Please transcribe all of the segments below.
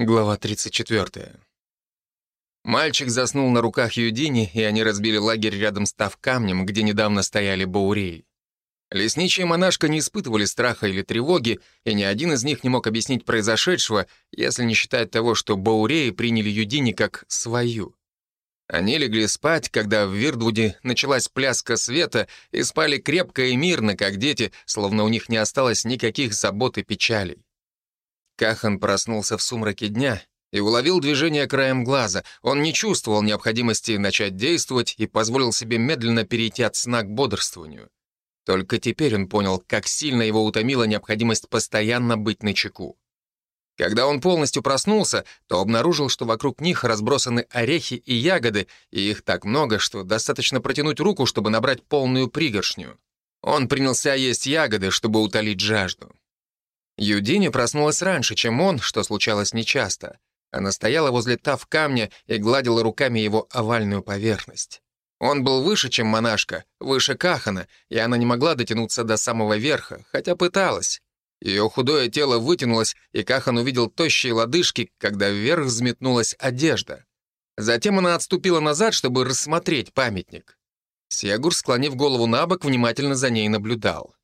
Глава 34. Мальчик заснул на руках Юдини, и они разбили лагерь рядом с Тавкамнем, где недавно стояли баурей. Лесничие монашка не испытывали страха или тревоги, и ни один из них не мог объяснить произошедшего, если не считать того, что бауреи приняли Юдини как свою. Они легли спать, когда в Вирдвуде началась пляска света, и спали крепко и мирно, как дети, словно у них не осталось никаких забот и печалей. Кахан проснулся в сумраке дня и уловил движение краем глаза. Он не чувствовал необходимости начать действовать и позволил себе медленно перейти от сна к бодрствованию. Только теперь он понял, как сильно его утомила необходимость постоянно быть на чеку. Когда он полностью проснулся, то обнаружил, что вокруг них разбросаны орехи и ягоды, и их так много, что достаточно протянуть руку, чтобы набрать полную пригоршню. Он принялся есть ягоды, чтобы утолить жажду. Юдини проснулась раньше, чем он, что случалось нечасто. Она стояла возле тав камня и гладила руками его овальную поверхность. Он был выше, чем монашка, выше Кахана, и она не могла дотянуться до самого верха, хотя пыталась. Ее худое тело вытянулось, и Кахан увидел тощие лодыжки, когда вверх взметнулась одежда. Затем она отступила назад, чтобы рассмотреть памятник. Сегур, склонив голову на бок, внимательно за ней наблюдал.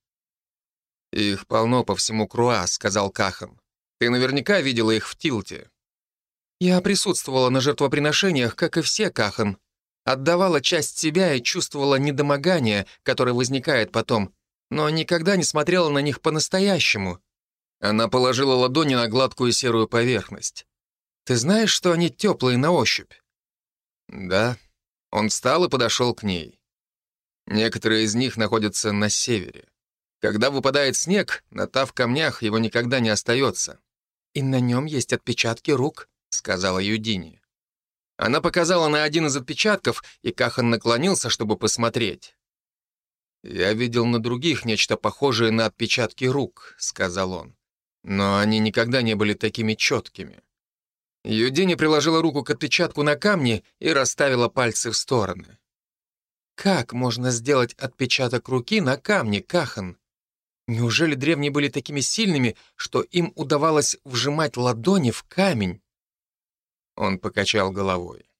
«Их полно по всему Круа», — сказал Кахан. «Ты наверняка видела их в Тилте». «Я присутствовала на жертвоприношениях, как и все, Кахан. Отдавала часть себя и чувствовала недомогание, которое возникает потом, но никогда не смотрела на них по-настоящему». Она положила ладони на гладкую серую поверхность. «Ты знаешь, что они теплые на ощупь?» «Да». Он встал и подошел к ней. Некоторые из них находятся на севере. Когда выпадает снег, на тав камнях его никогда не остается. «И на нем есть отпечатки рук», — сказала Юдини. Она показала на один из отпечатков, и Кахан наклонился, чтобы посмотреть. «Я видел на других нечто похожее на отпечатки рук», — сказал он. «Но они никогда не были такими четкими». Юдини приложила руку к отпечатку на камне и расставила пальцы в стороны. «Как можно сделать отпечаток руки на камне, Кахан?» Неужели древние были такими сильными, что им удавалось вжимать ладони в камень? Он покачал головой.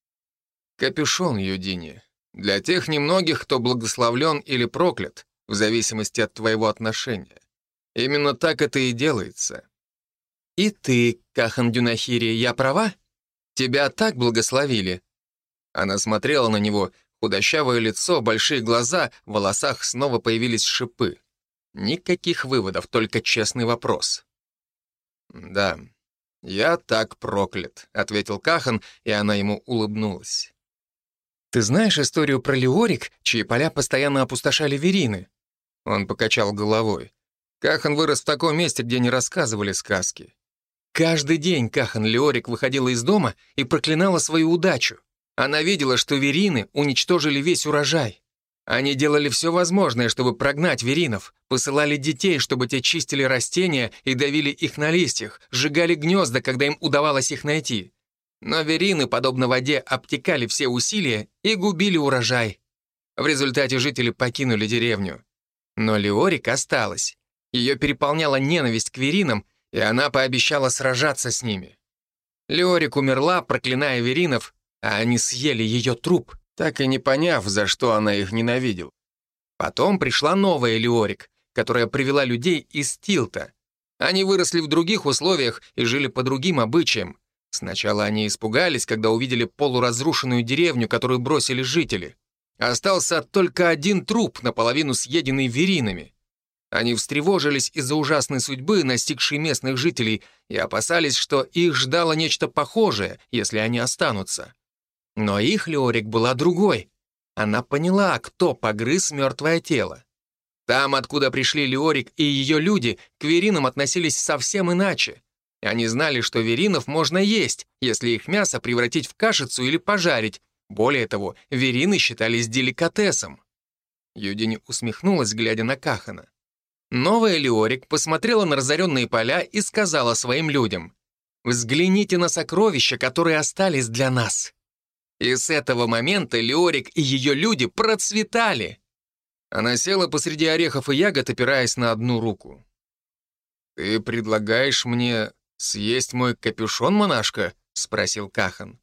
Капюшон, Юдини, для тех немногих, кто благословлен или проклят, в зависимости от твоего отношения. Именно так это и делается. И ты, Кахан Дюнахири, я права? Тебя так благословили. Она смотрела на него, худощавое лицо, большие глаза, в волосах снова появились шипы. Никаких выводов, только честный вопрос. «Да, я так проклят», — ответил Кахан, и она ему улыбнулась. «Ты знаешь историю про Леорик, чьи поля постоянно опустошали верины?» Он покачал головой. Кахан вырос в таком месте, где не рассказывали сказки. Каждый день Кахан Леорик выходила из дома и проклинала свою удачу. Она видела, что верины уничтожили весь урожай. Они делали все возможное, чтобы прогнать веринов, посылали детей, чтобы те чистили растения и давили их на листьях, сжигали гнезда, когда им удавалось их найти. Но верины, подобно воде, обтекали все усилия и губили урожай. В результате жители покинули деревню. Но Леорик осталась. Ее переполняла ненависть к веринам, и она пообещала сражаться с ними. Леорик умерла, проклиная веринов, а они съели ее труп — так и не поняв, за что она их ненавидела. Потом пришла новая Леорик, которая привела людей из Тилта. Они выросли в других условиях и жили по другим обычаям. Сначала они испугались, когда увидели полуразрушенную деревню, которую бросили жители. Остался только один труп, наполовину съеденный веринами. Они встревожились из-за ужасной судьбы, настигшей местных жителей, и опасались, что их ждало нечто похожее, если они останутся. Но их Леорик была другой. Она поняла, кто погрыз мертвое тело. Там, откуда пришли Леорик и ее люди, к веринам относились совсем иначе. Они знали, что веринов можно есть, если их мясо превратить в кашицу или пожарить. Более того, верины считались деликатесом. Юдини усмехнулась, глядя на Кахана. Новая Леорик посмотрела на разоренные поля и сказала своим людям, «Взгляните на сокровища, которые остались для нас. И с этого момента Леорик и ее люди процветали. Она села посреди орехов и ягод, опираясь на одну руку. «Ты предлагаешь мне «Съесть мой капюшон, монашка?» — спросил Кахан.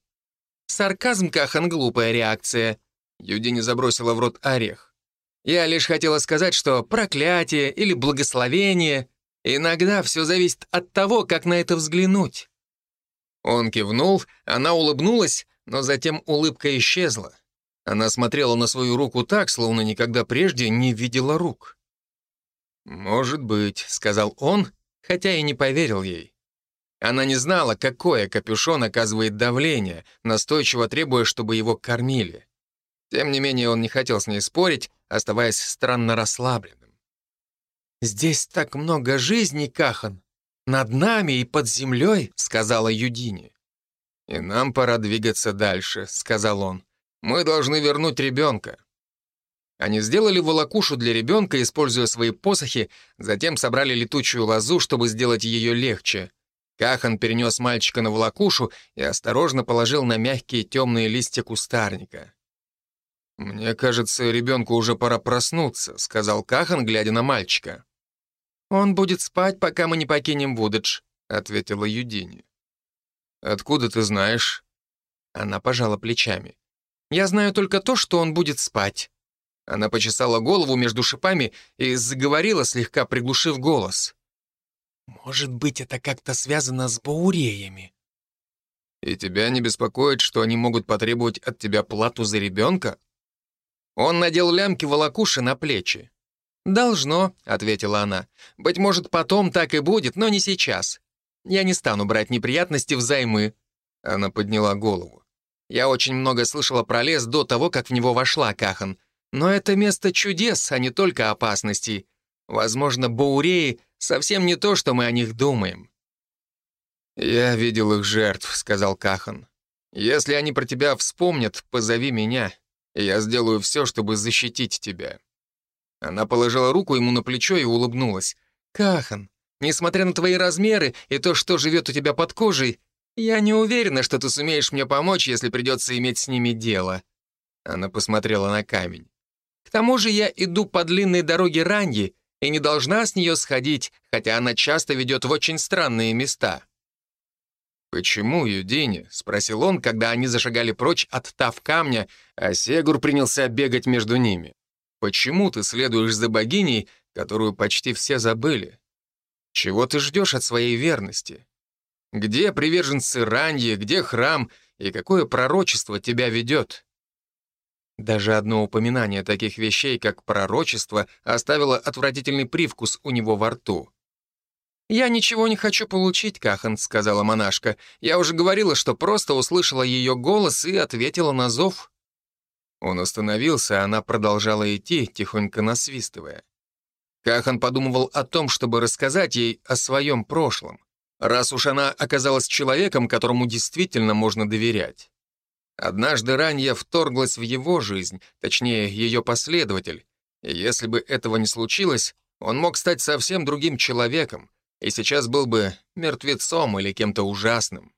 «Сарказм, Кахан, глупая реакция». Юдини забросила в рот орех. «Я лишь хотела сказать, что проклятие или благословение иногда все зависит от того, как на это взглянуть». Он кивнул, она улыбнулась, но затем улыбка исчезла. Она смотрела на свою руку так, словно никогда прежде не видела рук. «Может быть», — сказал он, хотя и не поверил ей. Она не знала, какое капюшон оказывает давление, настойчиво требуя, чтобы его кормили. Тем не менее, он не хотел с ней спорить, оставаясь странно расслабленным. «Здесь так много жизни, Кахан. Над нами и под землей», — сказала Юдини. «И нам пора двигаться дальше», — сказал он. «Мы должны вернуть ребенка». Они сделали волокушу для ребенка, используя свои посохи, затем собрали летучую лозу, чтобы сделать ее легче. Кахан перенес мальчика на волокушу и осторожно положил на мягкие темные листья кустарника. «Мне кажется, ребенку уже пора проснуться», — сказал Кахан, глядя на мальчика. «Он будет спать, пока мы не покинем Вудедж», — ответила Юдини. «Откуда ты знаешь?» Она пожала плечами. «Я знаю только то, что он будет спать». Она почесала голову между шипами и заговорила, слегка приглушив голос. «Может быть, это как-то связано с бауреями?» «И тебя не беспокоит, что они могут потребовать от тебя плату за ребенка?» Он надел лямки волокуши на плечи. «Должно», — ответила она. «Быть может, потом так и будет, но не сейчас. Я не стану брать неприятности взаймы». Она подняла голову. «Я очень много слышала про лес до того, как в него вошла Кахан. Но это место чудес, а не только опасностей. Возможно, Бауреи совсем не то, что мы о них думаем». «Я видел их жертв», — сказал Кахан. «Если они про тебя вспомнят, позови меня, и я сделаю все, чтобы защитить тебя». Она положила руку ему на плечо и улыбнулась. «Кахан, несмотря на твои размеры и то, что живет у тебя под кожей, я не уверена, что ты сумеешь мне помочь, если придется иметь с ними дело». Она посмотрела на камень. К тому же я иду по длинной дороге Раньи и не должна с нее сходить, хотя она часто ведет в очень странные места». «Почему, Юдини?» — спросил он, когда они зашагали прочь от тав камня, а Сегур принялся бегать между ними. «Почему ты следуешь за богиней, которую почти все забыли? Чего ты ждешь от своей верности? Где приверженцы Раньи, где храм, и какое пророчество тебя ведет?» Даже одно упоминание таких вещей, как пророчество, оставило отвратительный привкус у него во рту. «Я ничего не хочу получить, Кахан», — сказала монашка. «Я уже говорила, что просто услышала ее голос и ответила на зов». Он остановился, а она продолжала идти, тихонько насвистывая. Кахан подумывал о том, чтобы рассказать ей о своем прошлом, раз уж она оказалась человеком, которому действительно можно доверять. Однажды ранее вторглась в его жизнь, точнее, ее последователь. И если бы этого не случилось, он мог стать совсем другим человеком, и сейчас был бы мертвецом или кем-то ужасным.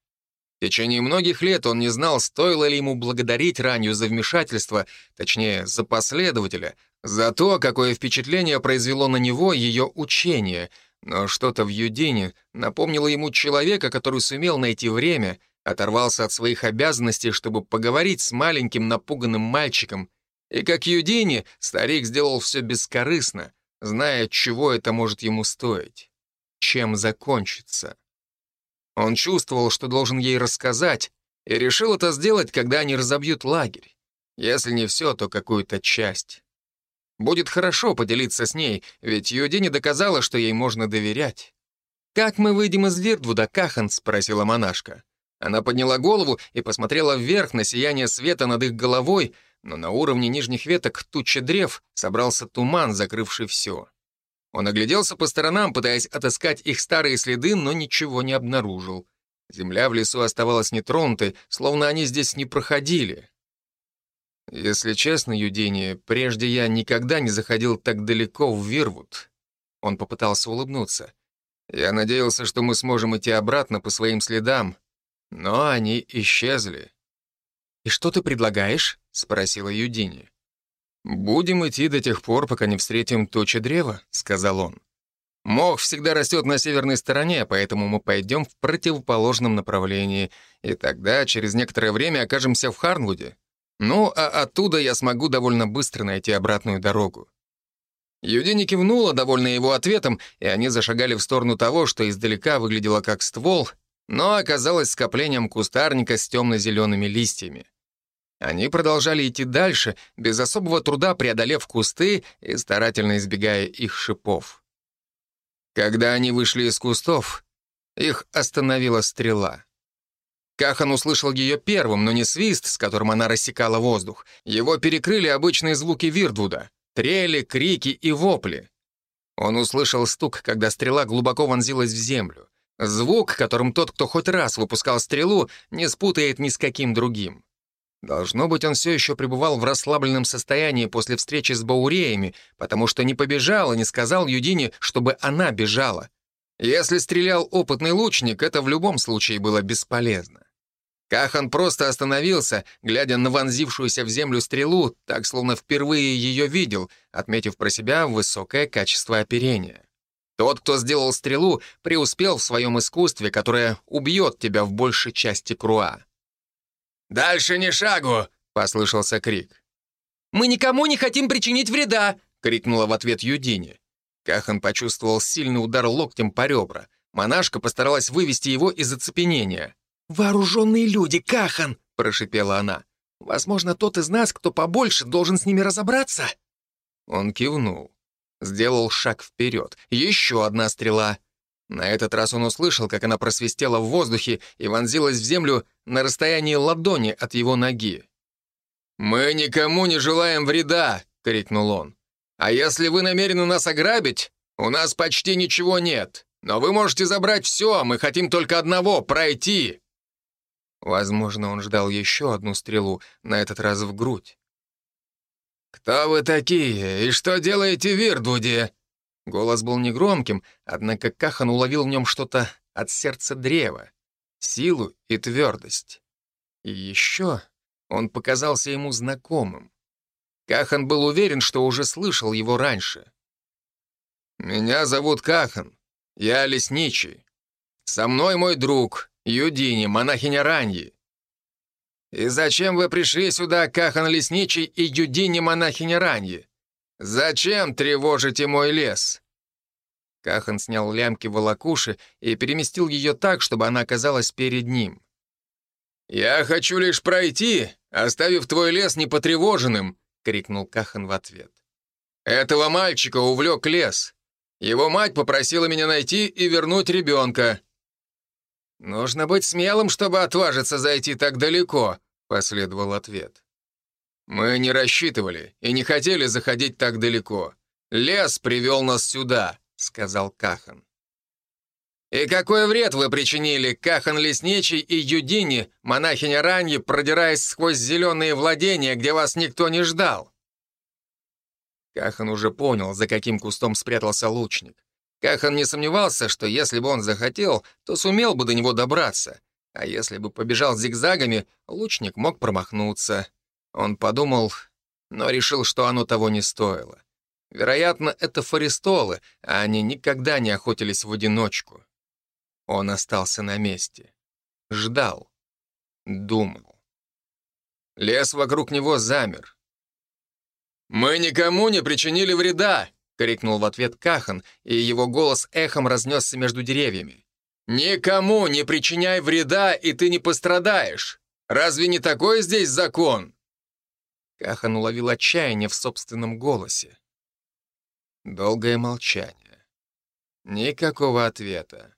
В течение многих лет он не знал, стоило ли ему благодарить Ранью за вмешательство, точнее, за последователя, за то, какое впечатление произвело на него ее учение, но что-то в Юдине напомнило ему человека, который сумел найти время — оторвался от своих обязанностей, чтобы поговорить с маленьким напуганным мальчиком, и, как Юдини, старик сделал все бескорыстно, зная, чего это может ему стоить, чем закончится. Он чувствовал, что должен ей рассказать, и решил это сделать, когда они разобьют лагерь. Если не все, то какую-то часть. Будет хорошо поделиться с ней, ведь Юдини доказала, что ей можно доверять. «Как мы выйдем из Вирдвуда, Кахан?» — спросила монашка. Она подняла голову и посмотрела вверх на сияние света над их головой, но на уровне нижних веток тучи древ собрался туман, закрывший все. Он огляделся по сторонам, пытаясь отыскать их старые следы, но ничего не обнаружил. Земля в лесу оставалась нетронутой, словно они здесь не проходили. Если честно, Юдини, прежде я никогда не заходил так далеко в Вирвуд. Он попытался улыбнуться. Я надеялся, что мы сможем идти обратно по своим следам, но они исчезли. «И что ты предлагаешь?» — спросила Юдини. «Будем идти до тех пор, пока не встретим точи древа», — сказал он. Мох всегда растет на северной стороне, поэтому мы пойдем в противоположном направлении, и тогда через некоторое время окажемся в Харнвуде. Ну, а оттуда я смогу довольно быстро найти обратную дорогу. Юдини кивнула, довольна его ответом, и они зашагали в сторону того, что издалека выглядело как ствол, но оказалось скоплением кустарника с темно-зелеными листьями. Они продолжали идти дальше, без особого труда преодолев кусты и старательно избегая их шипов. Когда они вышли из кустов, их остановила стрела. Кахан услышал ее первым, но не свист, с которым она рассекала воздух. Его перекрыли обычные звуки Вирдвуда — трели, крики и вопли. Он услышал стук, когда стрела глубоко вонзилась в землю. Звук, которым тот, кто хоть раз выпускал стрелу, не спутает ни с каким другим. Должно быть, он все еще пребывал в расслабленном состоянии после встречи с Бауреями, потому что не побежал и не сказал Юдине, чтобы она бежала. Если стрелял опытный лучник, это в любом случае было бесполезно. Кахан просто остановился, глядя на вонзившуюся в землю стрелу, так словно впервые ее видел, отметив про себя высокое качество оперения. Тот, кто сделал стрелу, преуспел в своем искусстве, которое убьет тебя в большей части круа. «Дальше ни шагу!» — послышался крик. «Мы никому не хотим причинить вреда!» — крикнула в ответ Юдине. Кахан почувствовал сильный удар локтем по ребра. Монашка постаралась вывести его из оцепенения. «Вооруженные люди, Кахан!» — прошипела она. «Возможно, тот из нас, кто побольше, должен с ними разобраться?» Он кивнул. Сделал шаг вперед. Еще одна стрела. На этот раз он услышал, как она просвистела в воздухе и вонзилась в землю на расстоянии ладони от его ноги. «Мы никому не желаем вреда!» — крикнул он. «А если вы намерены нас ограбить, у нас почти ничего нет. Но вы можете забрать все, а мы хотим только одного — пройти!» Возможно, он ждал еще одну стрелу, на этот раз в грудь. «Кто вы такие и что делаете в Вирдвуде?» Голос был негромким, однако Кахан уловил в нем что-то от сердца древа, силу и твердость. И еще он показался ему знакомым. Кахан был уверен, что уже слышал его раньше. «Меня зовут Кахан. Я лесничий. Со мной мой друг, Юдини, монахиня Раньи. И зачем вы пришли сюда, Кахан Лесничий и Юдини, монахиня Раньи? «Зачем тревожите мой лес?» Кахан снял лямки волокуши и переместил ее так, чтобы она оказалась перед ним. «Я хочу лишь пройти, оставив твой лес непотревоженным», — крикнул Кахан в ответ. «Этого мальчика увлек лес. Его мать попросила меня найти и вернуть ребенка». «Нужно быть смелым, чтобы отважиться зайти так далеко», — последовал ответ. «Мы не рассчитывали и не хотели заходить так далеко. Лес привел нас сюда», — сказал Кахан. «И какой вред вы причинили, Кахан Лесничий и Юдини, монахиня Раньи, продираясь сквозь зеленые владения, где вас никто не ждал?» Кахан уже понял, за каким кустом спрятался лучник. Кахан не сомневался, что если бы он захотел, то сумел бы до него добраться, а если бы побежал зигзагами, лучник мог промахнуться. Он подумал, но решил, что оно того не стоило. Вероятно, это фаристолы, а они никогда не охотились в одиночку. Он остался на месте. Ждал. Думал. Лес вокруг него замер. «Мы никому не причинили вреда!» — крикнул в ответ Кахан, и его голос эхом разнесся между деревьями. «Никому не причиняй вреда, и ты не пострадаешь! Разве не такой здесь закон?» Кахан уловил отчаяние в собственном голосе. Долгое молчание. Никакого ответа.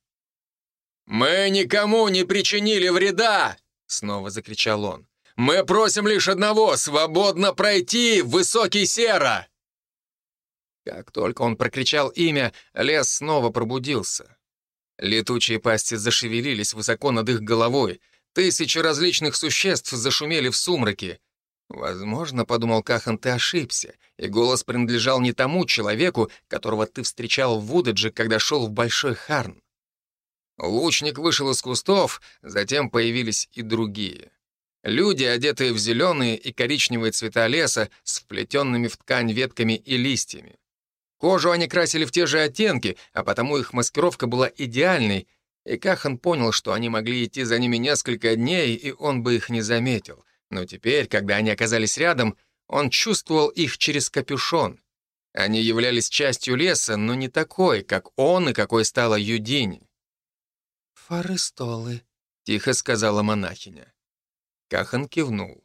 «Мы никому не причинили вреда!» — снова закричал он. «Мы просим лишь одного — свободно пройти высокий сера!» Как только он прокричал имя, лес снова пробудился. Летучие пасти зашевелились высоко над их головой. Тысячи различных существ зашумели в сумраке. «Возможно, — подумал Кахан, — ты ошибся, и голос принадлежал не тому человеку, которого ты встречал в Вудедже, когда шел в Большой Харн». Лучник вышел из кустов, затем появились и другие. Люди, одетые в зеленые и коричневые цвета леса, с вплетенными в ткань ветками и листьями. Кожу они красили в те же оттенки, а потому их маскировка была идеальной, и Кахан понял, что они могли идти за ними несколько дней, и он бы их не заметил. Но теперь, когда они оказались рядом, он чувствовал их через капюшон. Они являлись частью леса, но не такой, как он и какой стала Юдини. «Форестолы», — тихо сказала монахиня. Кахан кивнул.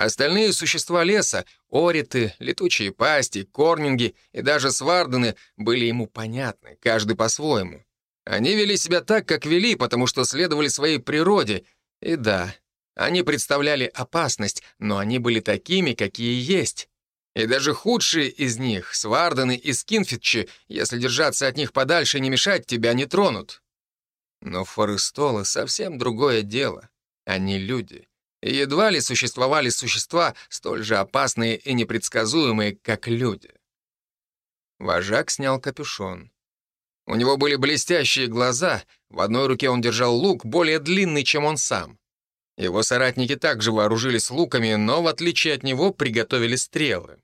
Остальные существа леса — ориты, летучие пасти, корнинги и даже свардены — были ему понятны, каждый по-своему. Они вели себя так, как вели, потому что следовали своей природе. И да, они представляли опасность, но они были такими, какие есть. И даже худшие из них, Свардены и Скинфитчи, если держаться от них подальше и не мешать, тебя не тронут. Но Форестолы — совсем другое дело. Они люди. Едва ли существовали существа, столь же опасные и непредсказуемые, как люди. Вожак снял капюшон. У него были блестящие глаза, в одной руке он держал лук, более длинный, чем он сам. Его соратники также вооружились луками, но, в отличие от него, приготовили стрелы.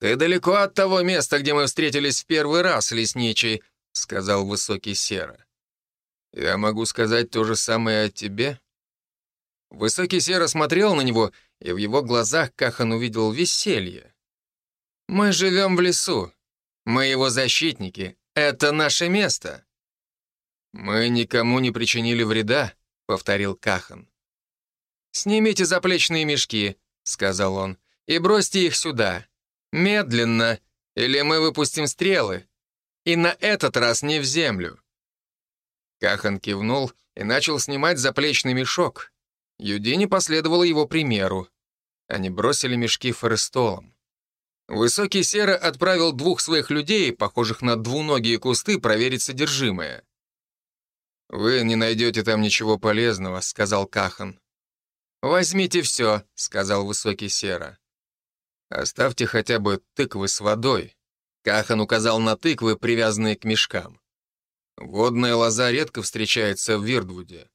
«Ты далеко от того места, где мы встретились в первый раз, лесничий», — сказал высокий Сера. «Я могу сказать то же самое о тебе?» Высокий Сера смотрел на него, и в его глазах Кахан увидел веселье. «Мы живем в лесу. Мы его защитники. Это наше место». «Мы никому не причинили вреда», — повторил Кахан. «Снимите заплечные мешки», — сказал он, — «и бросьте их сюда. Медленно, или мы выпустим стрелы. И на этот раз не в землю». Кахан кивнул и начал снимать заплечный мешок. Юдини последовала его примеру. Они бросили мешки форестолом. Высокий Сера отправил двух своих людей, похожих на двуногие кусты, проверить содержимое. «Вы не найдете там ничего полезного», — сказал Кахан. «Возьмите все», — сказал Высокий Сера. «Оставьте хотя бы тыквы с водой». Кахан указал на тыквы, привязанные к мешкам. «Водная лоза редко встречается в Вирдвуде».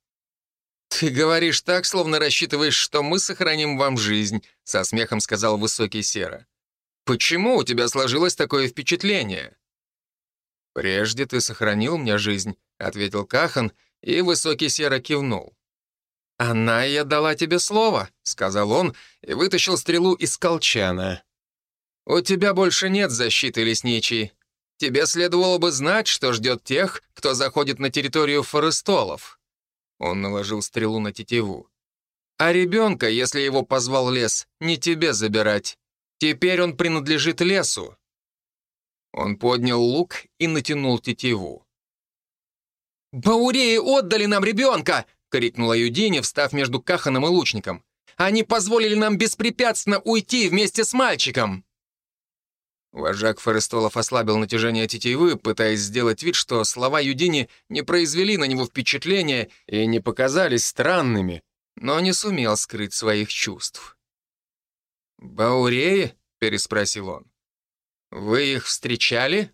«Ты говоришь так, словно рассчитываешь, что мы сохраним вам жизнь», — со смехом сказал Высокий Сера. «Почему у тебя сложилось такое впечатление?» «Прежде ты сохранил мне жизнь», — ответил Кахан, и Высокий Сера кивнул. «Она я дала тебе слово», — сказал он и вытащил стрелу из колчана. «У тебя больше нет защиты, лесничий. Тебе следовало бы знать, что ждет тех, кто заходит на территорию форестолов». Он наложил стрелу на тетиву. «А ребенка, если его позвал лес, не тебе забирать. Теперь он принадлежит лесу». Он поднял лук и натянул тетиву. «Бауреи отдали нам ребенка!» — крикнула Юдини, встав между Каханом и лучником. «Они позволили нам беспрепятственно уйти вместе с мальчиком!» Вожак Форестолов ослабил натяжение тетивы, пытаясь сделать вид, что слова Юдини не произвели на него впечатления и не показались странными, но не сумел скрыть своих чувств. «Бауреи?» — переспросил он. «Вы их встречали?»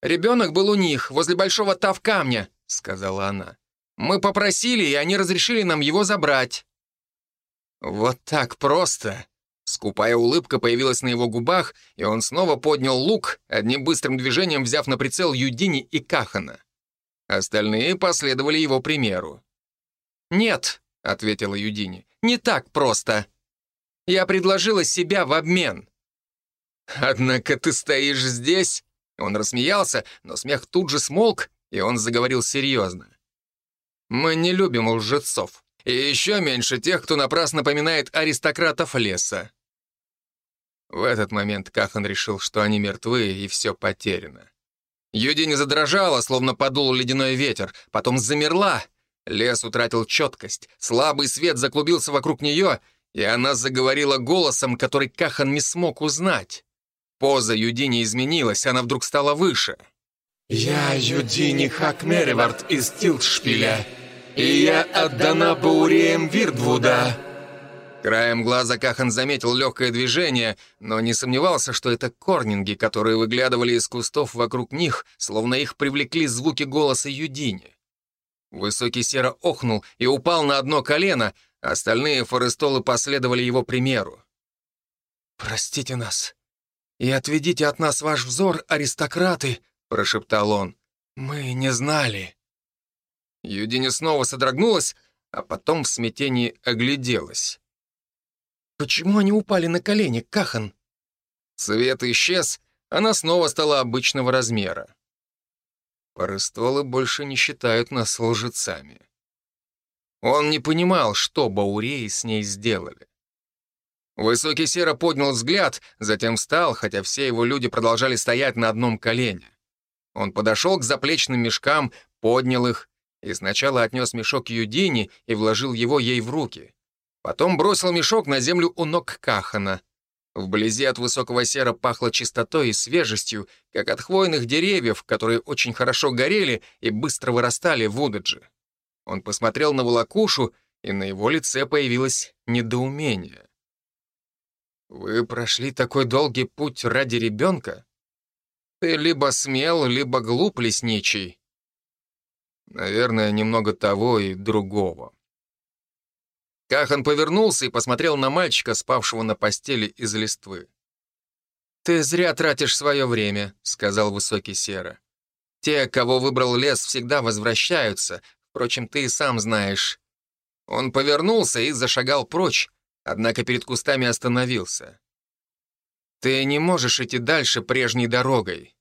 «Ребенок был у них, возле большого тав камня», — сказала она. Мы попросили, и они разрешили нам его забрать». «Вот так просто!» Скупая улыбка появилась на его губах, и он снова поднял лук, одним быстрым движением взяв на прицел Юдини и Кахана. Остальные последовали его примеру. «Нет», — ответила Юдини, — «не так просто. Я предложила себя в обмен». «Однако ты стоишь здесь?» Он рассмеялся, но смех тут же смолк, и он заговорил серьезно. Мы не любим лжецов. И еще меньше тех, кто напрасно поминает аристократов леса. В этот момент Кахан решил, что они мертвы, и все потеряно. Юди не задрожала, словно подул ледяной ветер, потом замерла. Лес утратил четкость, слабый свет заклубился вокруг нее, и она заговорила голосом, который Кахан не смог узнать. Поза Юдини изменилась, она вдруг стала выше. «Я Юдини Хакмеревард из Тилтшпиля и я отдана Бауреям Вирдвуда». Краем глаза Кахан заметил легкое движение, но не сомневался, что это корнинги, которые выглядывали из кустов вокруг них, словно их привлекли звуки голоса Юдини. Высокий Сера охнул и упал на одно колено, остальные форестолы последовали его примеру. «Простите нас. «И отведите от нас ваш взор, аристократы», — прошептал он. «Мы не знали». Юдини снова содрогнулась, а потом в смятении огляделась. «Почему они упали на колени, Кахан?» Свет исчез, она снова стала обычного размера. Порыстолы больше не считают нас лжецами. Он не понимал, что Бауреи с ней сделали. Высокий Сера поднял взгляд, затем встал, хотя все его люди продолжали стоять на одном колене. Он подошел к заплечным мешкам, поднял их и сначала отнес мешок Юдине и вложил его ей в руки. Потом бросил мешок на землю у ног Кахана. Вблизи от высокого сера пахло чистотой и свежестью, как от хвойных деревьев, которые очень хорошо горели и быстро вырастали в Удадже. Он посмотрел на волокушу, и на его лице появилось недоумение. «Вы прошли такой долгий путь ради ребенка? Ты либо смел, либо глуп, лесничий». Наверное, немного того и другого. Кахан повернулся и посмотрел на мальчика, спавшего на постели из листвы. «Ты зря тратишь свое время», — сказал высокий Сера. «Те, кого выбрал лес, всегда возвращаются. Впрочем, ты и сам знаешь». Он повернулся и зашагал прочь, однако перед кустами остановился. «Ты не можешь идти дальше прежней дорогой».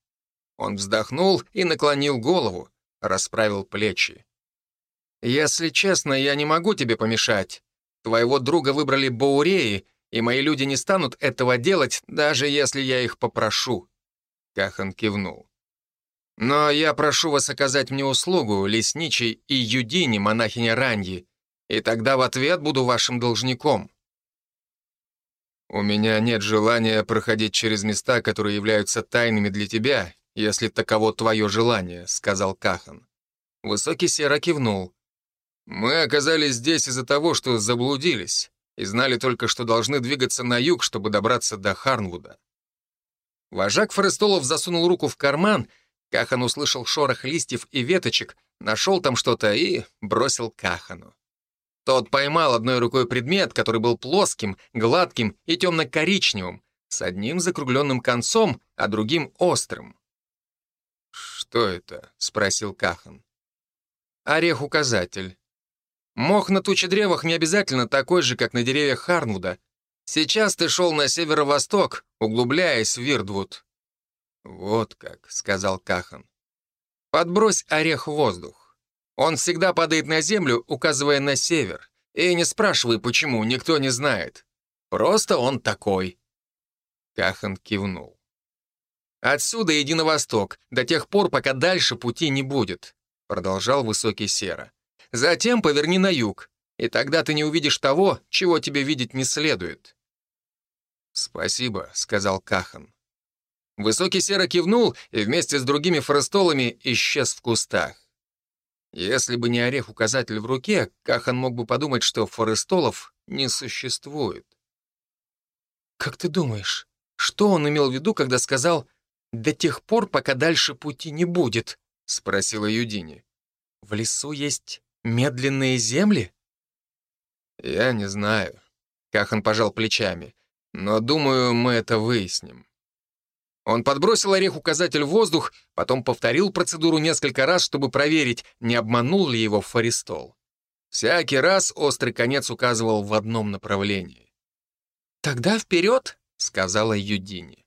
Он вздохнул и наклонил голову, расправил плечи. «Если честно, я не могу тебе помешать. Твоего друга выбрали Бауреи, и мои люди не станут этого делать, даже если я их попрошу». Кахан кивнул. «Но я прошу вас оказать мне услугу, лесничий и Юдине, монахиня Ранди, и тогда в ответ буду вашим должником». «У меня нет желания проходить через места, которые являются тайными для тебя, если таково твое желание», — сказал Кахан. Высокий Сера кивнул. Мы оказались здесь из-за того, что заблудились, и знали только, что должны двигаться на юг, чтобы добраться до Харнвуда. Вожак Форестолов засунул руку в карман, Кахан услышал шорох листьев и веточек, нашел там что-то и бросил Кахану. Тот поймал одной рукой предмет, который был плоским, гладким и темно-коричневым, с одним закругленным концом, а другим острым. «Что это?» — спросил Кахан. «Орех-указатель. Мох на тучедревах не обязательно такой же, как на деревьях Харнвуда. Сейчас ты шел на северо-восток, углубляясь в Вирдвуд». «Вот как», — сказал Кахан. «Подбрось орех в воздух. Он всегда падает на землю, указывая на север. И не спрашивай, почему, никто не знает. Просто он такой». Кахан кивнул. «Отсюда иди на восток, до тех пор, пока дальше пути не будет», продолжал высокий Сера. Затем поверни на юг, и тогда ты не увидишь того, чего тебе видеть не следует». «Спасибо», — сказал Кахан. Высокий серо кивнул и вместе с другими форестолами исчез в кустах. Если бы не орех-указатель в руке, Кахан мог бы подумать, что форестолов не существует. «Как ты думаешь, что он имел в виду, когда сказал «до тех пор, пока дальше пути не будет»?» — спросила Юдини. «В лесу есть Медленные земли? Я не знаю. Кахан пожал плечами. Но думаю, мы это выясним. Он подбросил орех-указатель в воздух, потом повторил процедуру несколько раз, чтобы проверить, не обманул ли его Фаристол. Всякий раз острый конец указывал в одном направлении. «Тогда вперед!» — сказала Юдини.